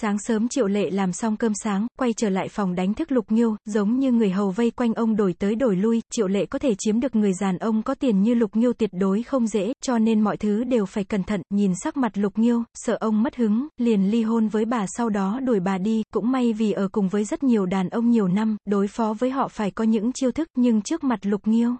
Sáng sớm Triệu Lệ làm xong cơm sáng, quay trở lại phòng đánh thức Lục Nghiêu, giống như người hầu vây quanh ông đổi tới đổi lui, Triệu Lệ có thể chiếm được người đàn ông có tiền như Lục Nghiêu tuyệt đối không dễ, cho nên mọi thứ đều phải cẩn thận, nhìn sắc mặt Lục Nghiêu, sợ ông mất hứng, liền ly hôn với bà sau đó đuổi bà đi, cũng may vì ở cùng với rất nhiều đàn ông nhiều năm, đối phó với họ phải có những chiêu thức, nhưng trước mặt Lục Nghiêu.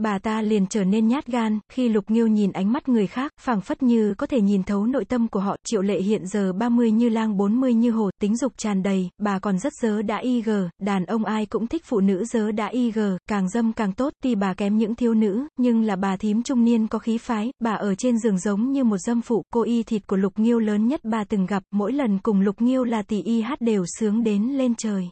Bà ta liền trở nên nhát gan, khi Lục Nghiêu nhìn ánh mắt người khác, phảng phất như có thể nhìn thấu nội tâm của họ, triệu lệ hiện giờ 30 như lang 40 như hồ, tính dục tràn đầy, bà còn rất dớ đã y gờ, đàn ông ai cũng thích phụ nữ dớ đã y gờ, càng dâm càng tốt, tuy bà kém những thiếu nữ, nhưng là bà thím trung niên có khí phái, bà ở trên giường giống như một dâm phụ, cô y thịt của Lục Nghiêu lớn nhất bà từng gặp, mỗi lần cùng Lục Nghiêu là tỷ y hát đều sướng đến lên trời.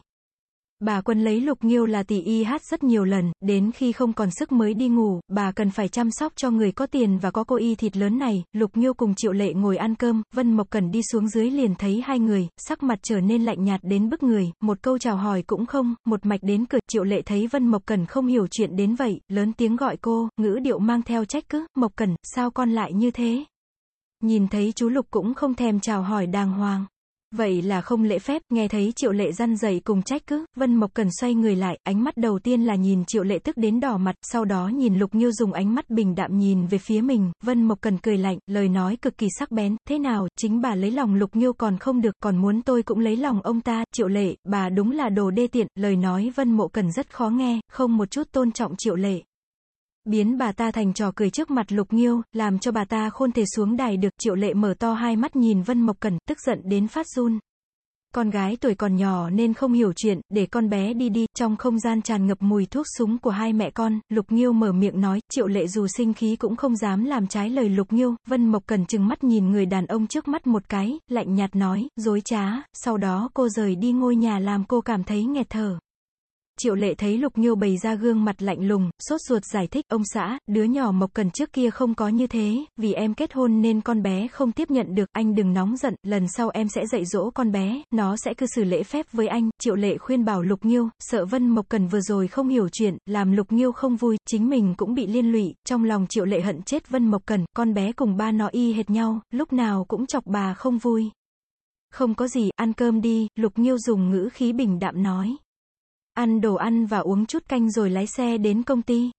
Bà quân lấy lục nghiêu là tỷ y hát rất nhiều lần, đến khi không còn sức mới đi ngủ, bà cần phải chăm sóc cho người có tiền và có cô y thịt lớn này, lục nghiêu cùng triệu lệ ngồi ăn cơm, Vân Mộc Cần đi xuống dưới liền thấy hai người, sắc mặt trở nên lạnh nhạt đến bức người, một câu chào hỏi cũng không, một mạch đến cửa, triệu lệ thấy Vân Mộc Cần không hiểu chuyện đến vậy, lớn tiếng gọi cô, ngữ điệu mang theo trách cứ, Mộc Cần, sao con lại như thế? Nhìn thấy chú Lục cũng không thèm chào hỏi đàng hoàng. Vậy là không lễ phép, nghe thấy triệu lệ răn dày cùng trách cứ, Vân Mộc Cần xoay người lại, ánh mắt đầu tiên là nhìn triệu lệ tức đến đỏ mặt, sau đó nhìn Lục Nghiêu dùng ánh mắt bình đạm nhìn về phía mình, Vân Mộc Cần cười lạnh, lời nói cực kỳ sắc bén, thế nào, chính bà lấy lòng Lục Nghiêu còn không được, còn muốn tôi cũng lấy lòng ông ta, triệu lệ, bà đúng là đồ đê tiện, lời nói Vân Mộ Cần rất khó nghe, không một chút tôn trọng triệu lệ biến bà ta thành trò cười trước mặt lục nghiêu, làm cho bà ta khôn thể xuống đài được, triệu lệ mở to hai mắt nhìn Vân Mộc Cẩn, tức giận đến phát run. Con gái tuổi còn nhỏ nên không hiểu chuyện, để con bé đi đi, trong không gian tràn ngập mùi thuốc súng của hai mẹ con, Lục Nghiêu mở miệng nói, triệu lệ dù sinh khí cũng không dám làm trái lời Lục Nghiêu, Vân Mộc cẩn chừng mắt nhìn người đàn ông trước mắt một cái, lạnh nhạt nói, dối trá, sau đó cô rời đi ngôi nhà làm cô cảm thấy nghẹt thở. Triệu lệ thấy Lục Nghiêu bày ra gương mặt lạnh lùng, sốt ruột giải thích, ông xã, đứa nhỏ Mộc Cần trước kia không có như thế, vì em kết hôn nên con bé không tiếp nhận được, anh đừng nóng giận, lần sau em sẽ dạy dỗ con bé, nó sẽ cư xử lễ phép với anh, Triệu lệ khuyên bảo Lục Nghiêu, sợ Vân Mộc Cần vừa rồi không hiểu chuyện, làm Lục Nghiêu không vui, chính mình cũng bị liên lụy, trong lòng Triệu lệ hận chết Vân Mộc Cần, con bé cùng ba nó y hệt nhau, lúc nào cũng chọc bà không vui. Không có gì, ăn cơm đi, Lục Nghiêu dùng ngữ khí bình đạm nói ăn đồ ăn và uống chút canh rồi lái xe đến công ty.